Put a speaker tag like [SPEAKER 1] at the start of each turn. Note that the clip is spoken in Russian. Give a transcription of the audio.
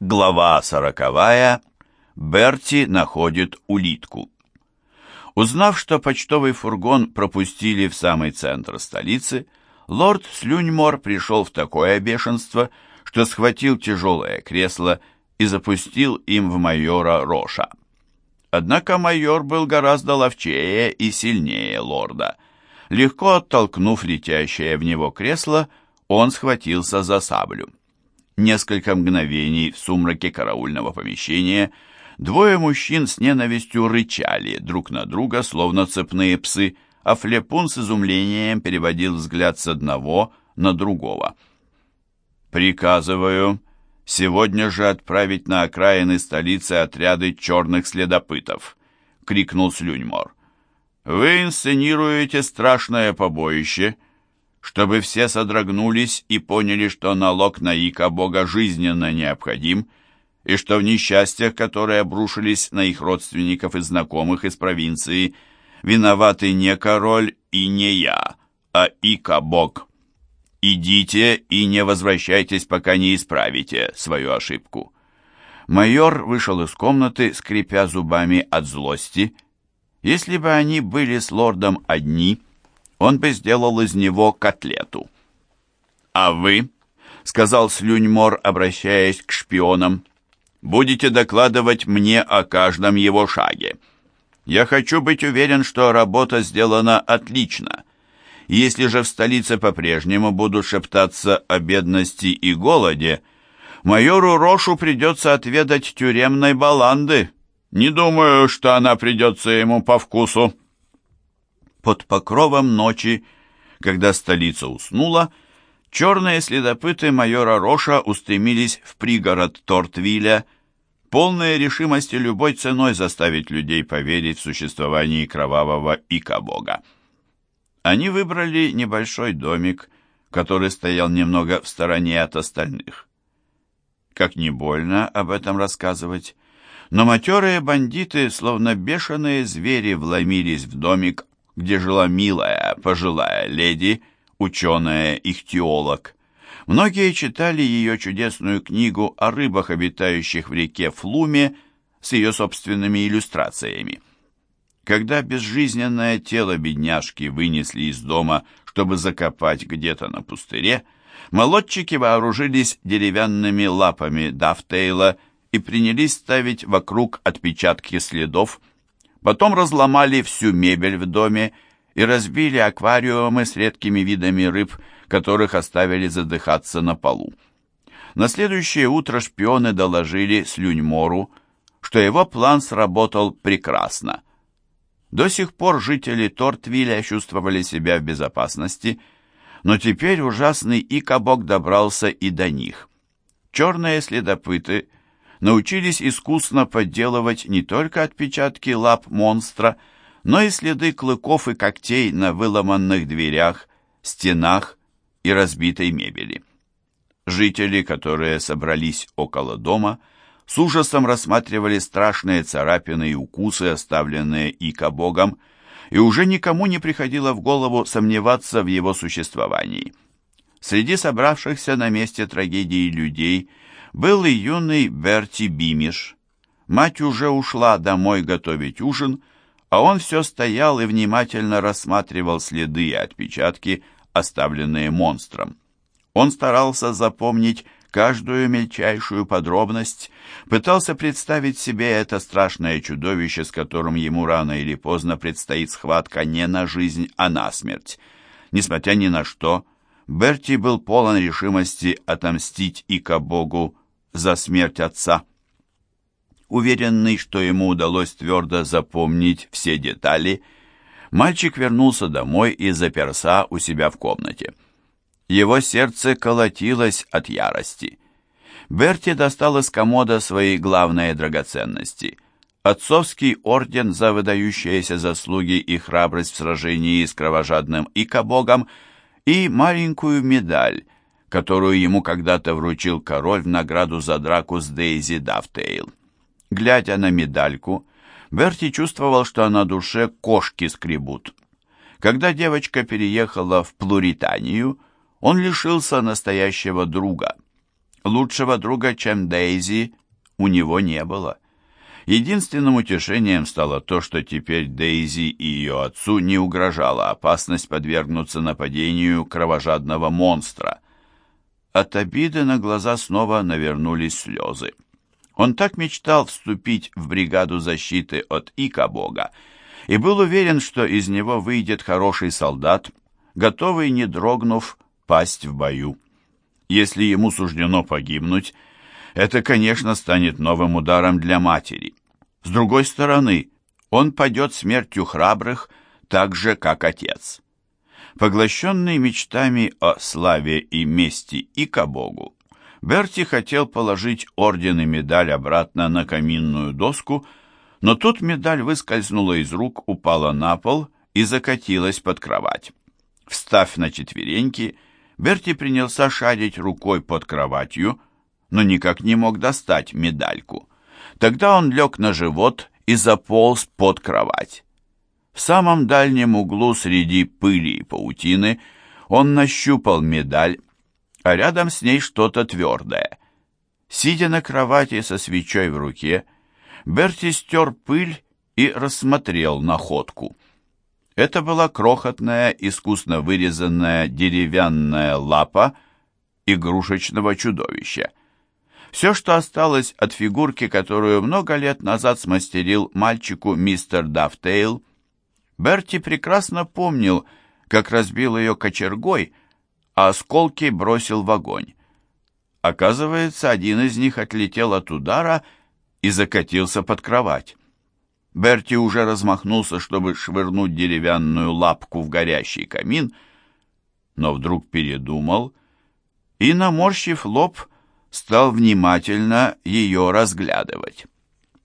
[SPEAKER 1] Глава сороковая. Берти находит улитку. Узнав, что почтовый фургон пропустили в самый центр столицы, лорд Слюньмор пришел в такое бешенство, что схватил тяжелое кресло и запустил им в майора Роша. Однако майор был гораздо ловчее и сильнее лорда. Легко оттолкнув летящее в него кресло, он схватился за саблю. Несколько мгновений в сумраке караульного помещения двое мужчин с ненавистью рычали друг на друга, словно цепные псы, а Флепун с изумлением переводил взгляд с одного на другого. «Приказываю сегодня же отправить на окраины столицы отряды черных следопытов», — крикнул Слюньмор. «Вы инсценируете страшное побоище» чтобы все содрогнулись и поняли, что налог на Ика Бога жизненно необходим, и что в несчастьях, которые обрушились на их родственников и знакомых из провинции, виноваты не король и не я, а Ика Бог. Идите и не возвращайтесь, пока не исправите свою ошибку. Майор вышел из комнаты, скрипя зубами от злости. Если бы они были с лордом одни, он бы сделал из него котлету. «А вы?» — сказал Слюньмор, обращаясь к шпионам. «Будете докладывать мне о каждом его шаге. Я хочу быть уверен, что работа сделана отлично. Если же в столице по-прежнему будут шептаться о бедности и голоде, майору Рошу придется отведать тюремной баланды. Не думаю, что она придется ему по вкусу» под покровом ночи, когда столица уснула, черные следопыты майора Роша устремились в пригород Тортвиля, полные решимости любой ценой заставить людей поверить в существование кровавого ика-бога. Они выбрали небольшой домик, который стоял немного в стороне от остальных. Как не больно об этом рассказывать, но матерые бандиты, словно бешеные звери, вломились в домик, где жила милая пожилая леди, ученая-ихтиолог. Многие читали ее чудесную книгу о рыбах, обитающих в реке Флуме, с ее собственными иллюстрациями. Когда безжизненное тело бедняжки вынесли из дома, чтобы закопать где-то на пустыре, молодчики вооружились деревянными лапами Дафтейла и принялись ставить вокруг отпечатки следов, Потом разломали всю мебель в доме и разбили аквариумы с редкими видами рыб, которых оставили задыхаться на полу. На следующее утро шпионы доложили Слюньмору, что его план сработал прекрасно. До сих пор жители Тортвилля чувствовали себя в безопасности, но теперь ужасный Икабок добрался и до них. Черные следопыты научились искусно подделывать не только отпечатки лап монстра, но и следы клыков и когтей на выломанных дверях, стенах и разбитой мебели. Жители, которые собрались около дома, с ужасом рассматривали страшные царапины и укусы, оставленные Ика-богом, и уже никому не приходило в голову сомневаться в его существовании. Среди собравшихся на месте трагедии людей – был и юный Берти Бимиш. Мать уже ушла домой готовить ужин, а он все стоял и внимательно рассматривал следы и отпечатки, оставленные монстром. Он старался запомнить каждую мельчайшую подробность, пытался представить себе это страшное чудовище, с которым ему рано или поздно предстоит схватка не на жизнь, а на смерть. Несмотря ни на что, Берти был полон решимости отомстить Ика-богу за смерть отца. Уверенный, что ему удалось твердо запомнить все детали, мальчик вернулся домой и заперся у себя в комнате. Его сердце колотилось от ярости. Берти достал из комода свои главные драгоценности – отцовский орден за выдающиеся заслуги и храбрость в сражении с кровожадным Икобогом и маленькую медаль, которую ему когда-то вручил король в награду за драку с Дейзи Дафтейл. Глядя на медальку, Берти чувствовал, что на душе кошки скребут. Когда девочка переехала в Плуританию, он лишился настоящего друга. Лучшего друга, чем Дейзи, у него не было. Единственным утешением стало то, что теперь Дейзи и ее отцу не угрожала опасность подвергнуться нападению кровожадного монстра. От обиды на глаза снова навернулись слезы. Он так мечтал вступить в бригаду защиты от Ика-бога и был уверен, что из него выйдет хороший солдат, готовый, не дрогнув, пасть в бою. Если ему суждено погибнуть, это, конечно, станет новым ударом для матери. С другой стороны, он падет смертью храбрых, так же, как отец. Поглощенный мечтами о славе и мести и к Богу, Берти хотел положить орден и медаль обратно на каминную доску, но тут медаль выскользнула из рук, упала на пол и закатилась под кровать. Встав на четвереньки, Берти принялся шарить рукой под кроватью, но никак не мог достать медальку. Тогда он лег на живот и заполз под кровать. В самом дальнем углу среди пыли и паутины он нащупал медаль, а рядом с ней что-то твердое. Сидя на кровати со свечой в руке, Берти стер пыль и рассмотрел находку. Это была крохотная, искусно вырезанная деревянная лапа игрушечного чудовища. Все, что осталось от фигурки, которую много лет назад смастерил мальчику мистер Дафтейл. Берти прекрасно помнил, как разбил ее кочергой, а осколки бросил в огонь. Оказывается, один из них отлетел от удара и закатился под кровать. Берти уже размахнулся, чтобы швырнуть деревянную лапку в горящий камин, но вдруг передумал и, наморщив лоб, стал внимательно ее разглядывать.